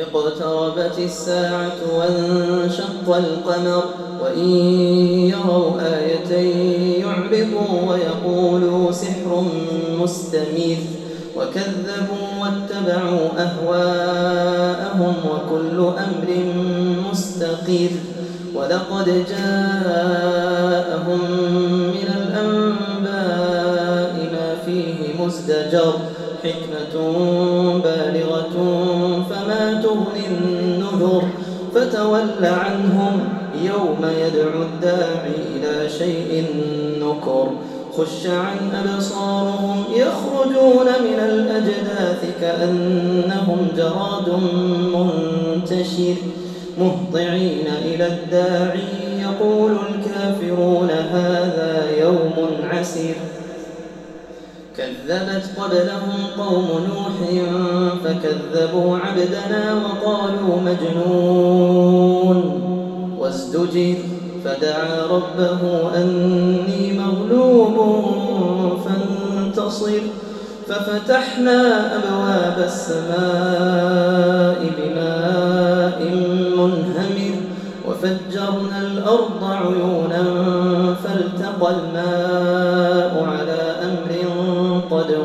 اقتربت الساعة وانشق القمر وإن يروا آية يعرضوا ويقولوا سحر مستمر وكذبوا واتبعوا أهواءهم وكل أمر مستقر ولقد جاءهم من الأنباء ما فيه مزدجر حكمة بالغة تغني النذر فتول عنهم يوم يدعو الداعي إلى شيء نكر. خش عن أبصارهم يخرجون من الأجداث كأنهم جراد منتشر. مهطعين إلى الداعي يقول الكافرون هذا يوم عسير. كذبت قبلهم قوم نوح فكذبوا عبدنا وقالوا مجنون. وازدجر فدعا ربه أني مغلوب فانتصر. ففتحنا أبواب السماء بماء منهمر. وفجرنا الأرض عيونا فالتقى الماء على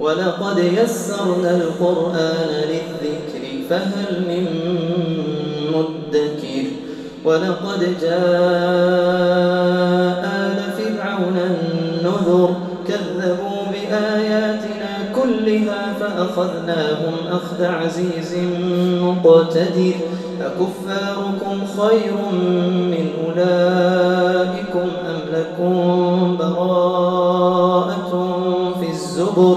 ولقد يسرنا القرآن للذكر فهل من مدكر ولقد جاء آل فرعون النذر كذبوا بآياتنا كلها فأخذناهم أخذ عزيز مقتدر أكفاركم خير من أولئكم أم لكم براءة في الزبر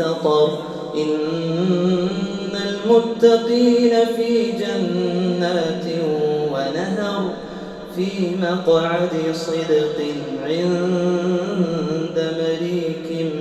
مستطر إن المتقين في جنات ونهر في مقعد صدق عند مليك